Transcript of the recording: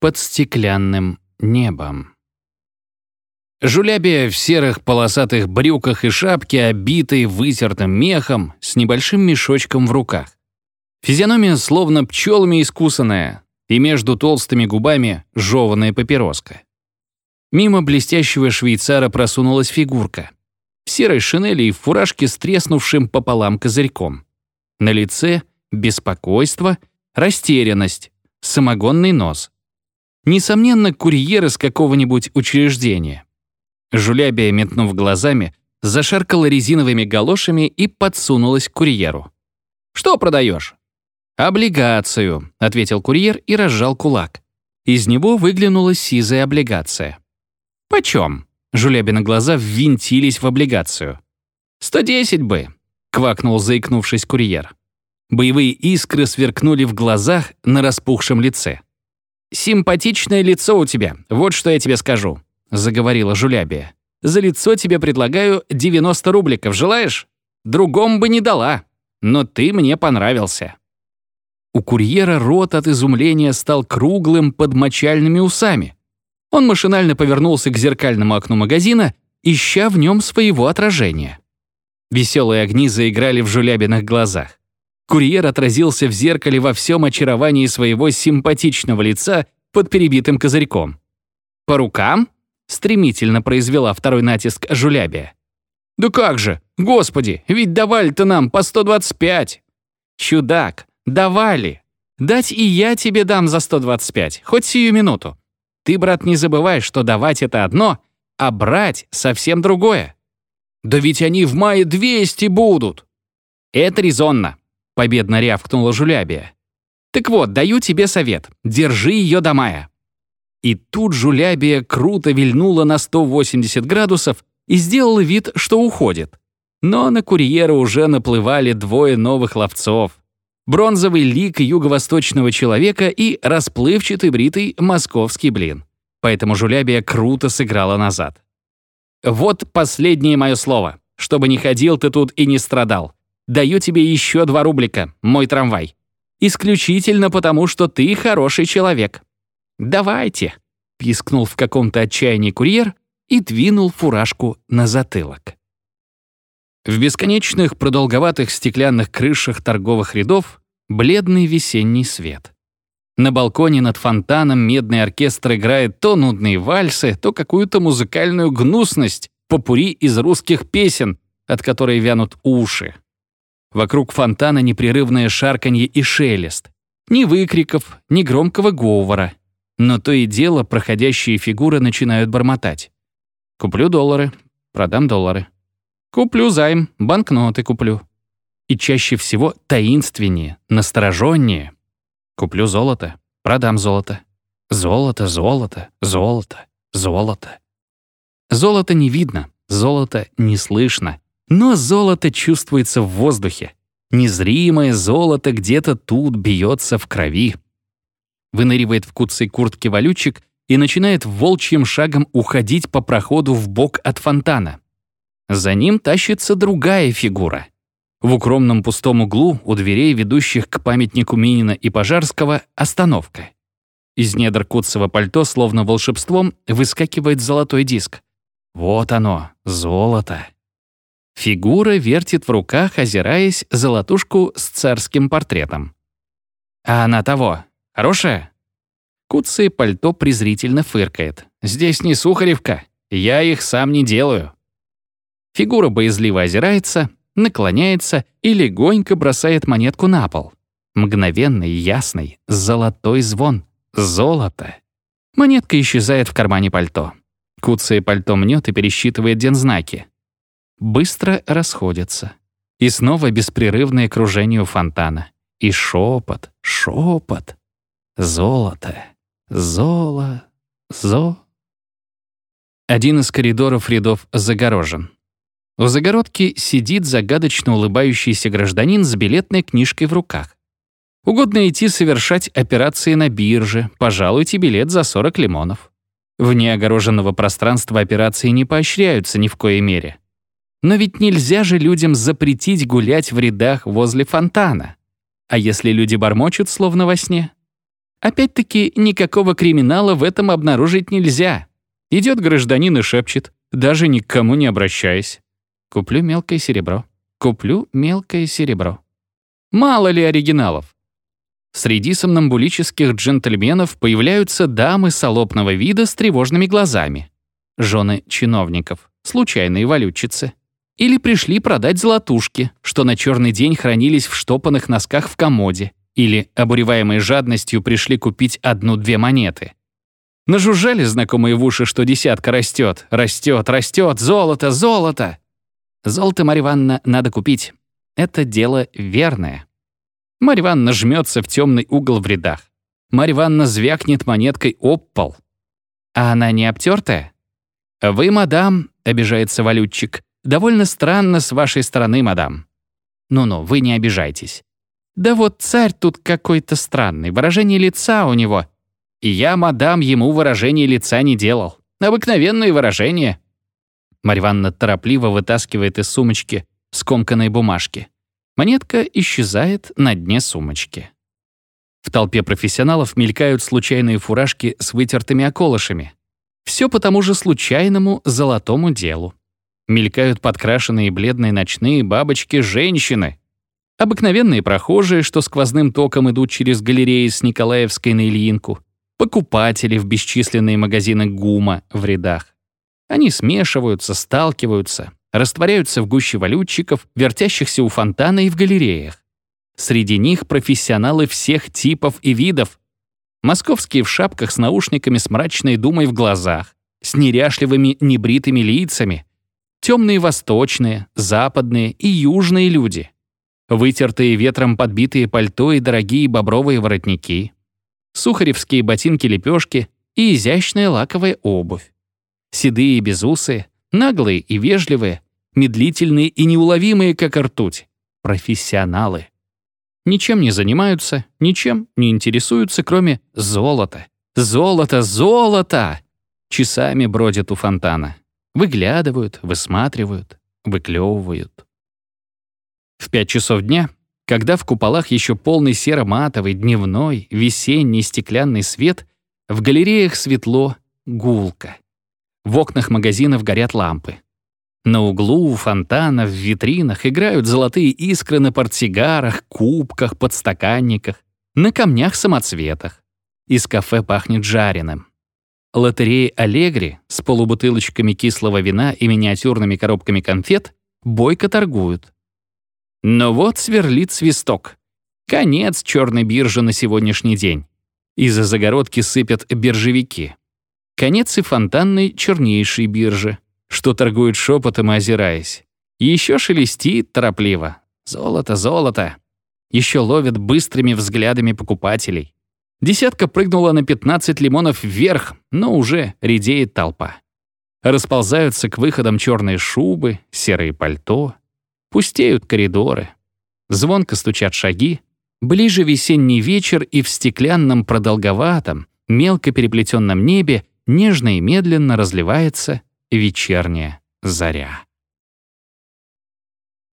под стеклянным небом. Жулябия в серых полосатых брюках и шапке, обитой вытертым мехом, с небольшим мешочком в руках. Физиономия словно пчелами искусанная, и между толстыми губами жеванная папироска. Мимо блестящего швейцара просунулась фигурка. В серой шинели и в фуражке с треснувшим пополам козырьком. На лице беспокойство, растерянность, самогонный нос. Несомненно, курьер из какого-нибудь учреждения. Жулябия, метнув глазами, зашаркала резиновыми галошами и подсунулась к курьеру. «Что продаешь?» «Облигацию», — ответил курьер и разжал кулак. Из него выглянула сизая облигация. «Почем?» — Жулябина глаза ввинтились в облигацию. «Сто десять бы», — квакнул, заикнувшись курьер. Боевые искры сверкнули в глазах на распухшем лице. «Симпатичное лицо у тебя, вот что я тебе скажу», — заговорила Жулябия. «За лицо тебе предлагаю 90 рубликов, желаешь? Другом бы не дала, но ты мне понравился». У курьера рот от изумления стал круглым под мочальными усами. Он машинально повернулся к зеркальному окну магазина, ища в нем своего отражения. Веселые огни заиграли в жулябиных глазах. Курьер отразился в зеркале во всем очаровании своего симпатичного лица под перебитым козырьком. «По рукам?» — стремительно произвела второй натиск жулябия. «Да как же! Господи, ведь давали-то нам по 125!» «Чудак, давали! Дать и я тебе дам за 125, хоть сию минуту. Ты, брат, не забывай, что давать — это одно, а брать — совсем другое. Да ведь они в мае 200 будут!» «Это резонно. — победно рявкнула Жулябия. «Так вот, даю тебе совет. Держи ее до мая». И тут Жулябия круто вильнула на 180 градусов и сделала вид, что уходит. Но на курьера уже наплывали двое новых ловцов. Бронзовый лик юго-восточного человека и расплывчатый бритый московский блин. Поэтому Жулябия круто сыграла назад. «Вот последнее мое слово. Чтобы не ходил ты тут и не страдал. Даю тебе еще два рублика, мой трамвай. Исключительно потому, что ты хороший человек. Давайте, пискнул в каком-то отчаянии курьер и двинул фуражку на затылок. В бесконечных продолговатых стеклянных крышах торговых рядов бледный весенний свет. На балконе над фонтаном медный оркестр играет то нудные вальсы, то какую-то музыкальную гнусность, попури из русских песен, от которой вянут уши. Вокруг фонтана непрерывное шарканье и шелест. Ни выкриков, ни громкого говора. Но то и дело проходящие фигуры начинают бормотать. Куплю доллары, продам доллары. Куплю займ, банкноты куплю. И чаще всего таинственнее, настороженнее. Куплю золото, продам золото. Золото, золото, золото, золото. Золото не видно, золото не слышно, но золото чувствуется в воздухе. Незримое золото где-то тут бьется в крови. Выныривает в куцей куртке валютчик и начинает волчьим шагом уходить по проходу в бок от фонтана. За ним тащится другая фигура. В укромном пустом углу у дверей, ведущих к памятнику Минина и Пожарского, остановка. Из недр куцого пальто, словно волшебством, выскакивает золотой диск. Вот оно, золото. Фигура вертит в руках, озираясь, золотушку с царским портретом. «А она того. Хорошая?» Куцый пальто презрительно фыркает. «Здесь не Сухаревка. Я их сам не делаю». Фигура боязливо озирается, наклоняется и легонько бросает монетку на пол. Мгновенный, ясный, золотой звон. Золото. Монетка исчезает в кармане пальто. Куцый пальто мнет и пересчитывает дензнаки быстро расходятся. И снова беспрерывное кружение у фонтана. И шепот, шепот. Золото, золо, зо. Один из коридоров рядов загорожен. У загородки сидит загадочно улыбающийся гражданин с билетной книжкой в руках. Угодно идти совершать операции на бирже, пожалуйте билет за 40 лимонов. Вне огороженного пространства операции не поощряются ни в коей мере. Но ведь нельзя же людям запретить гулять в рядах возле фонтана. А если люди бормочут, словно во сне? Опять-таки, никакого криминала в этом обнаружить нельзя. Идет гражданин и шепчет, даже ни к кому не обращаясь. Куплю мелкое серебро. Куплю мелкое серебро. Мало ли оригиналов. Среди сомнамбулических джентльменов появляются дамы солопного вида с тревожными глазами. Жены чиновников, случайные валютчицы. Или пришли продать золотушки, что на черный день хранились в штопанных носках в комоде. Или, обуреваемые жадностью, пришли купить одну-две монеты. Нажужжали знакомые в уши, что десятка растет, растет, растет, золото, золото. Золото, Марья Ивановна, надо купить. Это дело верное. Марья Ивановна жмется в темный угол в рядах. Марья Ивановна звякнет монеткой об пол. А она не обтертая? «Вы, мадам», — обижается валютчик, — «довольно странно с вашей стороны, мадам». «Ну-ну, вы не обижайтесь». «Да вот царь тут какой-то странный, выражение лица у него». И я, мадам, ему выражение лица не делал. Обыкновенные выражения. Марья Ивановна торопливо вытаскивает из сумочки скомканной бумажки. Монетка исчезает на дне сумочки. В толпе профессионалов мелькают случайные фуражки с вытертыми околышами. Все по тому же случайному золотому делу. Мелькают подкрашенные бледные ночные бабочки-женщины. Обыкновенные прохожие, что сквозным током идут через галереи с Николаевской на Ильинку. Покупатели в бесчисленные магазины ГУМа в рядах. Они смешиваются, сталкиваются, растворяются в гуще валютчиков, вертящихся у фонтана и в галереях. Среди них профессионалы всех типов и видов. Московские в шапках с наушниками с мрачной думой в глазах, с неряшливыми небритыми лицами, темные восточные, западные и южные люди, вытертые ветром подбитые пальто и дорогие бобровые воротники, сухаревские ботинки-лепешки и изящная лаковая обувь, седые и безусые, Наглые и вежливые, медлительные и неуловимые, как ртуть. Профессионалы. Ничем не занимаются, ничем не интересуются, кроме золота. Золото, золото! Часами бродят у фонтана. Выглядывают, высматривают, выклевывают. В пять часов дня, когда в куполах еще полный серо-матовый, дневной, весенний стеклянный свет, в галереях светло, гулко. В окнах магазинов горят лампы. На углу, у фонтана, в витринах играют золотые искры на портсигарах, кубках, подстаканниках, на камнях-самоцветах. Из кафе пахнет жареным. Лотереи «Аллегри» с полубутылочками кислого вина и миниатюрными коробками конфет бойко торгуют. Но вот сверлит свисток. Конец черной биржи на сегодняшний день. Из-за загородки сыпят биржевики. Конец и фонтанной чернейшей биржи, что торгует шепотом и озираясь. Еще шелестит торопливо. Золото, золото. Еще ловит быстрыми взглядами покупателей. Десятка прыгнула на 15 лимонов вверх, но уже редеет толпа. Расползаются к выходам черные шубы, серые пальто. Пустеют коридоры. Звонко стучат шаги. Ближе весенний вечер, и в стеклянном продолговатом, мелко переплетенном небе нежно и медленно разливается вечерняя заря.